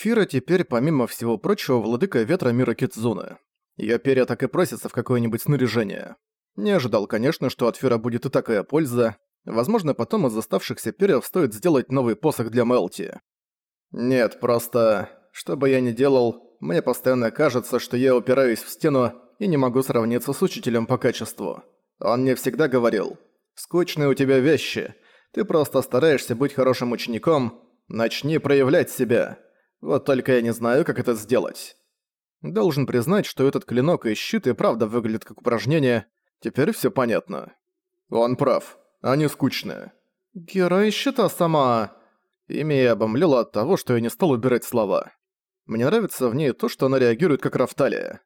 Фира теперь, помимо всего прочего, владыка ветра мира Китзуны. Её перья так и просятся в какое-нибудь снаряжение. Не ожидал, конечно, что от Фира будет и такая польза. Возможно, потом из оставшихся перьев стоит сделать новый посох для Мелти. Нет, просто... Что бы я ни делал, мне постоянно кажется, что я упираюсь в стену и не могу сравниться с учителем по качеству. Он мне всегда говорил, «Скучные у тебя вещи. Ты просто стараешься быть хорошим учеником. Начни проявлять себя. Вот только я не знаю, как это сделать». Должен признать, что этот клинок и щит и правда выглядят как упражнение. Теперь всё понятно. Он прав. Они скучные. Герой щита сама... Имя я обомлело от того, что я не стал убирать слова. Мне нравится в ней то, что она реагирует как Рафталия.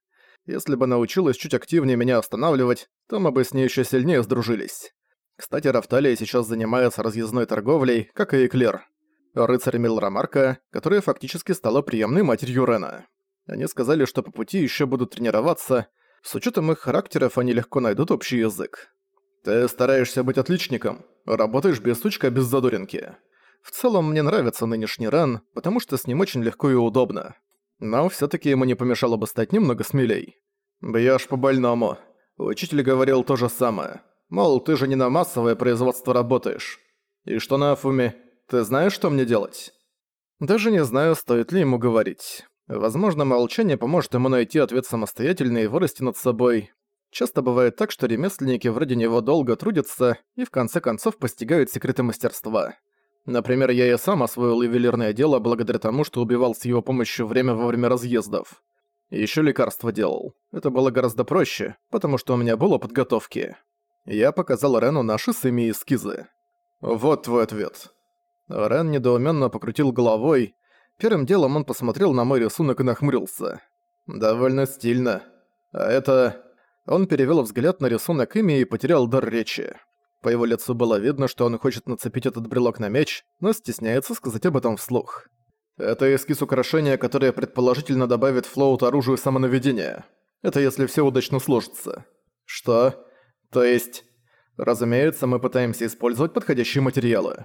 Если бы научилась чуть активнее меня останавливать, то мы бы с ней ещё сильнее сдружились. Кстати, Рафталия сейчас занимается разъездной торговлей, как и Эклер. Рыцарь Милрамарка, которая фактически стала приемной матерью Рена. Они сказали, что по пути ещё будут тренироваться. С учётом их характеров они легко найдут общий язык. «Ты стараешься быть отличником. Работаешь без сучка, без задоринки. В целом, мне нравится нынешний Ран, потому что с ним очень легко и удобно. Но всё-таки ему не помешало бы стать немного смелей. Бьёшь по-больному. Учитель говорил то же самое. Мол, ты же не на массовое производство работаешь. И что на Афуме? Ты знаешь, что мне делать? Даже не знаю, стоит ли ему говорить. Возможно, молчание поможет ему найти ответ самостоятельно и вырасти над собой. Часто бывает так, что ремесленники вроде него долго трудятся и в конце концов постигают секреты мастерства. Например, я и сам освоил ювелирное дело благодаря тому, что убивал с его помощью время во время разъездов. Ещё лекарство делал. Это было гораздо проще, потому что у меня было подготовки. Я показал Рену наши с эскизы. Вот твой ответ. Рен недоуменно покрутил головой. Первым делом он посмотрел на мой рисунок и нахмурился. Довольно стильно. А это... Он перевёл взгляд на рисунок Эми и потерял дар речи. По его лицу было видно, что он хочет нацепить этот брелок на меч, но стесняется сказать об этом вслух. Это эскиз украшения, которое предположительно добавит флоут оружию самонаведения. Это если все удачно сложится. Что? То есть... Разумеется, мы пытаемся использовать подходящие материалы.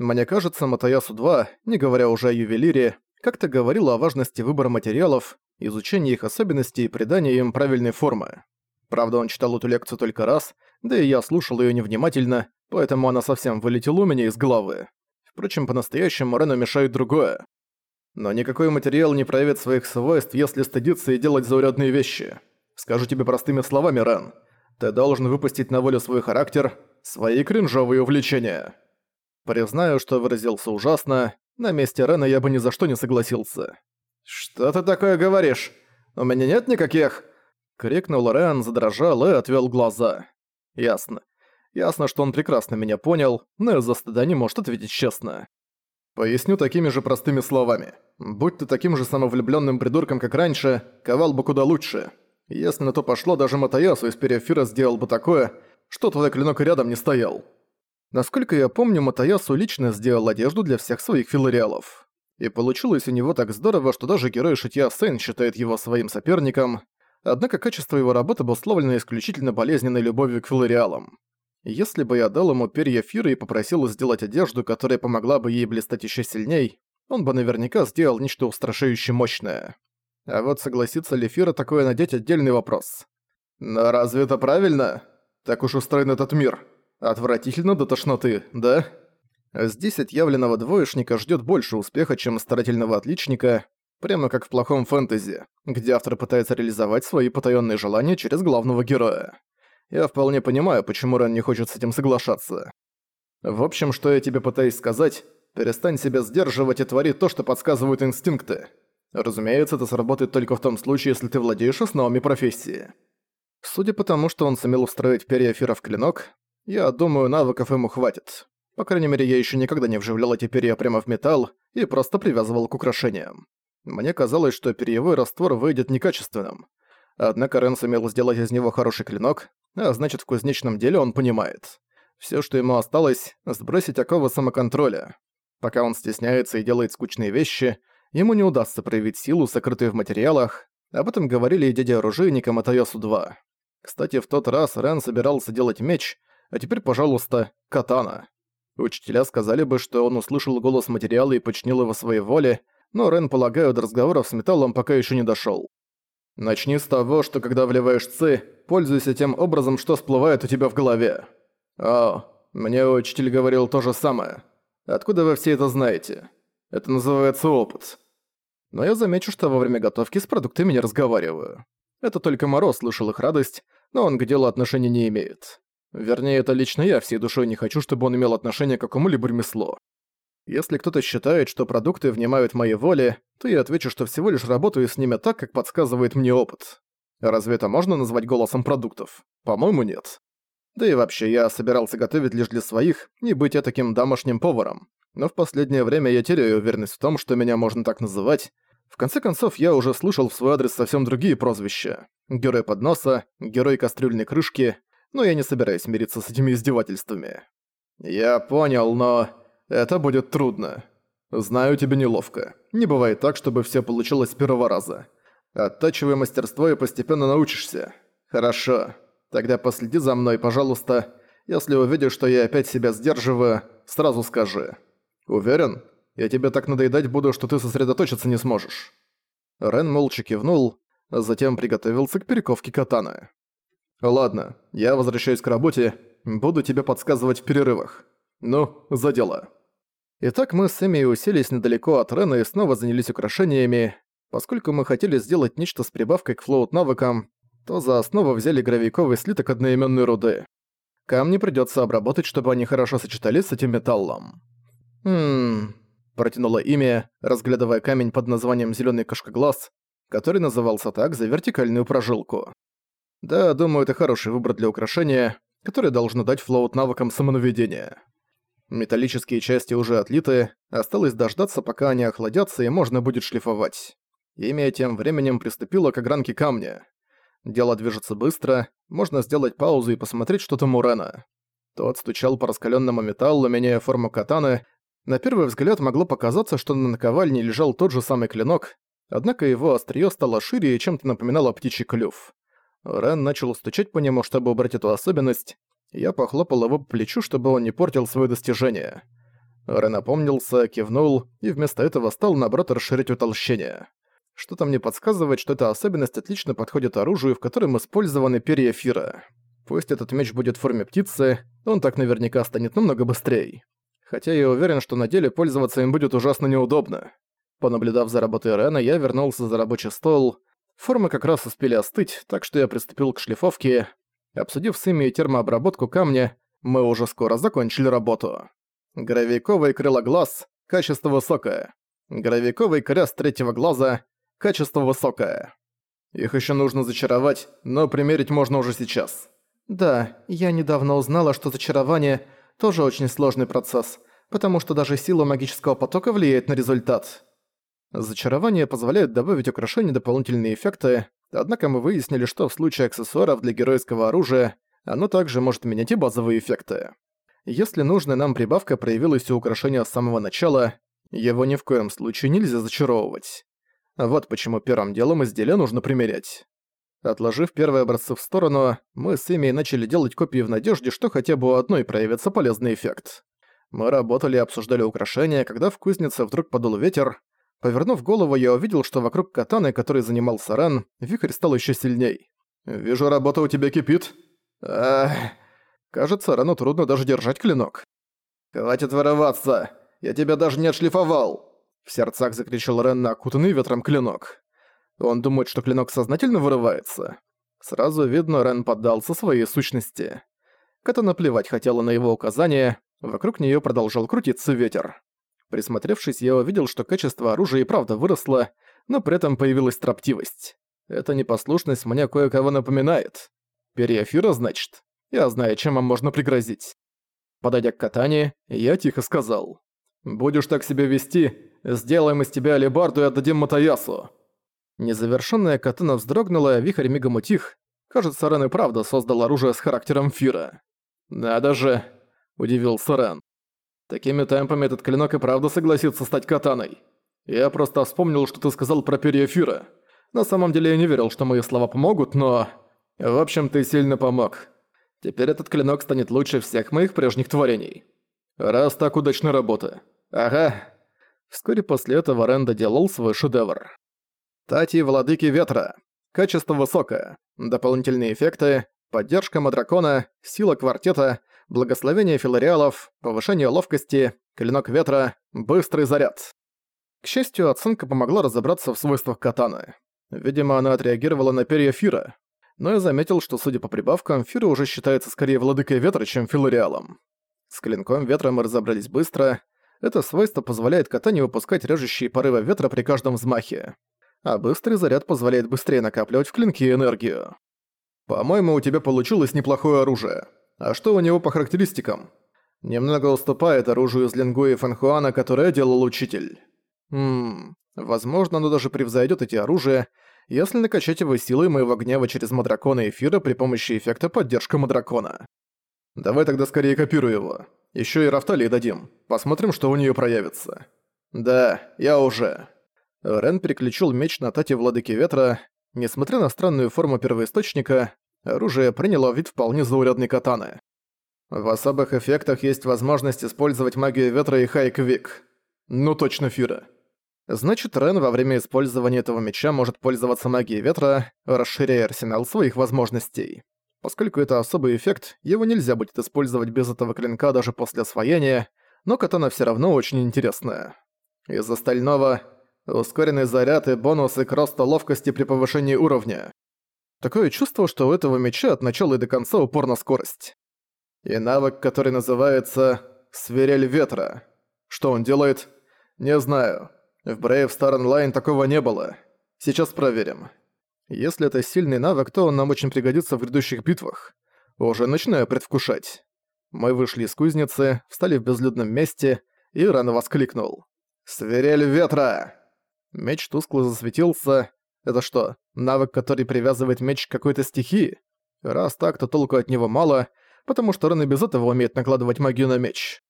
Мне кажется, Матаясу-2, не говоря уже о ювелире, как-то говорила о важности выбора материалов, изучения их особенностей и придания им правильной формы. Правда, он читал эту лекцию только раз, да и я слушал её невнимательно, поэтому она совсем вылетела у меня из головы. Впрочем, по-настоящему Рену мешает другое. Но никакой материал не проявит своих свойств, если стыдиться и делать заурядные вещи. Скажу тебе простыми словами, Рен. Ты должен выпустить на волю свой характер, свои кринжовые увлечения. Признаю, что выразился ужасно, на месте Рена я бы ни за что не согласился. «Что ты такое говоришь? У меня нет никаких...» Крикнул Рен, задрожал и отвел глаза. Ясно. Ясно, что он прекрасно меня понял, но из-за стыда не может ответить честно. Поясню такими же простыми словами. Будь ты таким же самовлюбленным придурком, как раньше, ковал бы куда лучше. Если на то пошло, даже Матаясу из Перефира сделал бы такое, что твой клинок рядом не стоял. Насколько я помню, Матаясу лично сделал одежду для всех своих филариалов. И получилось у него так здорово, что даже герой Шитья Сэн считает его своим соперником, однако качество его работы обусловлено исключительно болезненной любовью к филариалам. Если бы я дал ему перья Фиры и попросил сделать одежду, которая помогла бы ей блистать еще сильней, он бы наверняка сделал нечто устрашающе мощное. А вот согласится ли Фира такое надеть – отдельный вопрос. Но разве это правильно? Так уж устроен этот мир. Отвратительно до тошноты, да? Здесь отъявленного двоечника ждет больше успеха, чем старательного отличника, Прямо как в плохом фэнтези, где автор пытается реализовать свои потаённые желания через главного героя. Я вполне понимаю, почему Рен не хочет с этим соглашаться. В общем, что я тебе пытаюсь сказать, перестань себя сдерживать и твори то, что подсказывают инстинкты. Разумеется, это сработает только в том случае, если ты владеешь основами профессии. Судя по тому, что он сумел устроить перья Фира в клинок, я думаю, навыков ему хватит. По крайней мере, я еще никогда не вживлял эти перья прямо в металл и просто привязывал к украшениям. Мне казалось, что перьевой раствор выйдет некачественным. Однако Рен сумел сделать из него хороший клинок, а значит в кузнечном деле он понимает. Все, что ему осталось, сбросить оковы самоконтроля. Пока он стесняется и делает скучные вещи, ему не удастся проявить силу, сокрытую в материалах. Об этом говорили и дядя оружейника Матайосу-2. Кстати, в тот раз Рен собирался делать меч, а теперь, пожалуйста, катана. Учителя сказали бы, что он услышал голос материала и подчинил его своей воле, но Рен, полагаю, до разговоров с металлом пока еще не дошел. Начни с того, что когда вливаешь ци, пользуйся тем образом, что всплывает у тебя в голове. О, мне учитель говорил то же самое. Откуда вы все это знаете? Это называется опыт. Но я замечу, что во время готовки с продуктами не разговариваю. Это только Мороз слышал их радость, но он к делу отношения не имеет. Вернее, это лично я всей душой не хочу, чтобы он имел отношение к какому-либо ремеслу. Если кто-то считает, что продукты внимают моей воле, то я отвечу, что всего лишь работаю с ними так, как подсказывает мне опыт. Разве это можно назвать голосом продуктов? По-моему, нет. Да и вообще, я собирался готовить лишь для своих, не быть таким домашним поваром. Но в последнее время я теряю уверенность в том, что меня можно так называть. В конце концов, я уже слышал в свой адрес совсем другие прозвища. Герой подноса, герой кастрюльной крышки, но я не собираюсь мириться с этими издевательствами. Я понял, но это будет трудно. Знаю, тебе неловко. Не бывает так, чтобы все получилось с первого раза. Оттачивай мастерство и постепенно научишься. Хорошо. Тогда последи за мной, пожалуйста. Если увидишь, что я опять себя сдерживаю, сразу скажи. Уверен? Я тебе так надоедать буду, что ты сосредоточиться не сможешь». Рен молча кивнул, а затем приготовился к перековке катаны. «Ладно, я возвращаюсь к работе, буду тебе подсказывать в перерывах. Ну, за дело». Итак, мы с Эми уселись недалеко от Рена и снова занялись украшениями. Поскольку мы хотели сделать нечто с прибавкой к флоут-навыкам, то за основу взяли гравийковый слиток одноименной руды. Камни придётся обработать, чтобы они хорошо сочетались с этим металлом. «Ммм...» – протянула имя, разглядывая камень под названием «Зелёный кашкоглаз», который назывался так за вертикальную прожилку. Да, думаю, это хороший выбор для украшения, которое должно дать флоут навыкам самонаведения. Металлические части уже отлиты, осталось дождаться, пока они охладятся и можно будет шлифовать. Имя тем временем приступило к огранке камня. Дело движется быстро, можно сделать паузу и посмотреть что-то Мурена. Тот стучал по раскаленному металлу, меняя форму катаны. На первый взгляд могло показаться, что на наковальне лежал тот же самый клинок, однако его острие стало шире и чем-то напоминало птичий клюв. Рен начал стучать по нему, чтобы убрать эту особенность, я похлопал его по плечу, чтобы он не портил своё достижение. Рен опомнился, кивнул и вместо этого стал, наоборот, расширять утолщение. Что-то мне подсказывает, что эта особенность отлично подходит оружию, в котором использованы перья эфира. Пусть этот меч будет в форме птицы, он так наверняка станет намного быстрее. Хотя я уверен, что на деле пользоваться им будет ужасно неудобно. Понаблюдав за работой Рена, я вернулся за рабочий стол. Формы как раз успели остыть, так что я приступил к шлифовке. Обсудив с ими термообработку камня, мы уже скоро закончили работу. Гравийковый крылоглаз – качество высокое. Гравийковый кряс третьего глаза – качество высокое. Их еще нужно зачаровать, но примерить можно уже сейчас. Да, я недавно узнала, что зачарование – тоже очень сложный процесс, потому что даже сила магического потока влияет на результат. Зачарование позволяет добавить украшения дополнительные эффекты, Однако мы выяснили, что в случае аксессуаров для геройского оружия оно также может менять и базовые эффекты. Если нужная нам прибавка проявилась у украшения с самого начала, его ни в коем случае нельзя зачаровывать. Вот почему первым делом изделие нужно примерять. Отложив первые образцы в сторону, мы с Эмией начали делать копии в надежде, что хотя бы у одной проявится полезный эффект. Мы работали и обсуждали украшения, когда в кузнице вдруг подул ветер, Повернув голову, я увидел, что вокруг катаны, которой занимался Ран, вихрь стал еще сильней. «Вижу, работа у тебя кипит». Ах... Кажется, Рану трудно даже держать клинок. «Хватит вырываться! Я тебя даже не отшлифовал!» В сердцах закричал Рен на окутанный ветром клинок. Он думает, что клинок сознательно вырывается. Сразу видно, Рен поддался своей сущности. Катана плевать хотела на его указания, вокруг нее продолжал крутиться ветер. Присмотревшись, я увидел, что качество оружия и правда выросло, но при этом появилась строптивость. Эта непослушность мне кое-кого напоминает. Периэфира, значит? Я знаю, чем вам можно пригрозить. Подойдя к катане, я тихо сказал. «Будешь так себя вести, сделаем из тебя алебарду и отдадим Матаясу». Незавершенная катана вздрогнула, а вихрь мигом утих. Кажется, Рен и правда создал оружие с характером Фира. «Надо же!» – удивился Рен. Такими темпами этот клинок и правда согласится стать катаной. Я просто вспомнил, что ты сказал про перья Фира. На самом деле я не верил, что мои слова помогут, но... В общем, ты сильно помог. Теперь этот клинок станет лучше всех моих прежних творений. Раз так удачная работа. Ага. Вскоре после этого Рен доделал свой шедевр. Тати Владыки Ветра. Качество высокое. Дополнительные эффекты. Поддержка Мадракона. Сила квартета. Благословение филариалов. Повышение ловкости. Клинок ветра. Быстрый заряд. К счастью, оценка помогла разобраться в свойствах катаны. Видимо, она отреагировала на перья Фира. Но я заметил, что, судя по прибавкам, Фира уже считается скорее владыкой ветра, чем филариалом. С клинком ветра мы разобрались быстро. Это свойство позволяет катане выпускать режущие порывы ветра при каждом взмахе а быстрый заряд позволяет быстрее накапливать в клинке энергию. По-моему, у тебя получилось неплохое оружие. А что у него по характеристикам? Немного уступает оружию из Лингуи Фанхуана, которое делал учитель. Ммм, возможно, оно даже превзойдет эти оружия, если накачать его силой моего гнева через Мадракона Эфира при помощи эффекта поддержка Мадракона. Давай тогда скорее копируй его. Еще и Рафталии дадим. Посмотрим, что у нее проявится. Да, я уже. Рен переключил меч на Тати Владыки Ветра. Несмотря на странную форму первоисточника, оружие приняло вид вполне заурядной катаны. В особых эффектах есть возможность использовать магию ветра и хайквик. Ну точно, Фира. Значит, Рен во время использования этого меча может пользоваться магией ветра, расширяя арсенал своих возможностей. Поскольку это особый эффект, его нельзя будет использовать без этого клинка даже после освоения, но катана все равно очень интересная. Из остального ускоренный заряд и бонусы к росту ловкости при повышении уровня. Такое чувство, что у этого меча от начала и до конца упор на скорость. И навык, который называется «Свирель ветра». Что он делает? Не знаю. В Brave Star Online такого не было. Сейчас проверим. Если это сильный навык, то он нам очень пригодится в грядущих битвах. Уже начинаю предвкушать. Мы вышли из кузницы, встали в безлюдном месте, и рано воскликнул. «Свирель ветра!» Меч тускло засветился. Это что, навык, который привязывает меч к какой-то стихии? Раз так, то толку от него мало, потому что Рен и без этого умеет накладывать магию на меч.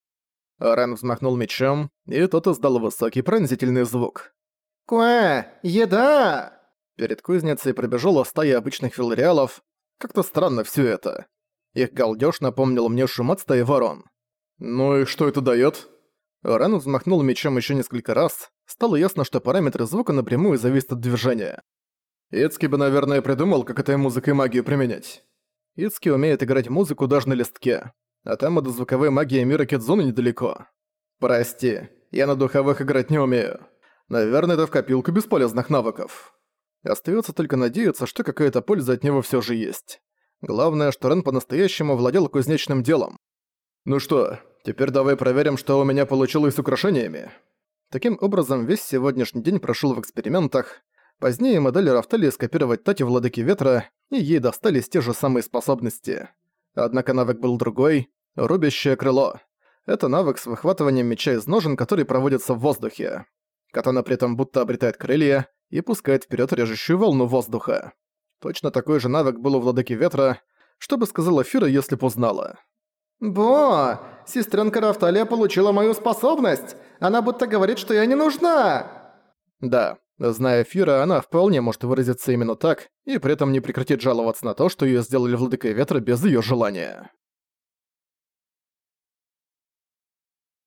Рен взмахнул мечом, и тот издал высокий пронзительный звук. «Куэ! Еда!» Перед кузницей пробежала стая обычных филариалов. Как-то странно все это. Их галдёж напомнил мне шум от стаи ворон. «Ну и что это даёт?» Рен взмахнул мечом еще несколько раз. Стало ясно, что параметры звука напрямую зависят от движения. Ицки бы, наверное, придумал, как этой музыкой магию применять. Ицки умеет играть музыку даже на листке. А там и до звуковой магии мира Кидзуны недалеко. Прости, я на духовых играть не умею. Наверное, это в копилку бесполезных навыков. Остается только надеяться, что какая-то польза от него все же есть. Главное, что Рен по-настоящему владел кузнечным делом. Ну что, теперь давай проверим, что у меня получилось с украшениями. Таким образом, весь сегодняшний день прошел в экспериментах. Позднее модель Рафтали скопировать Тати Владыки Ветра, и ей достались те же самые способности. Однако навык был другой — рубящее крыло. Это навык с выхватыванием меча из ножен, который проводится в воздухе. Катана при этом будто обретает крылья и пускает вперед режущую волну воздуха. Точно такой же навык был у Владыки Ветра, что бы сказала Фира, если б узнала. «Бо! Сестренка Рафталия получила мою способность! Она будто говорит, что я не нужна!» Да, зная Фира, она вполне может выразиться именно так и при этом не прекратит жаловаться на то, что её сделали Владыкой Ветра без её желания.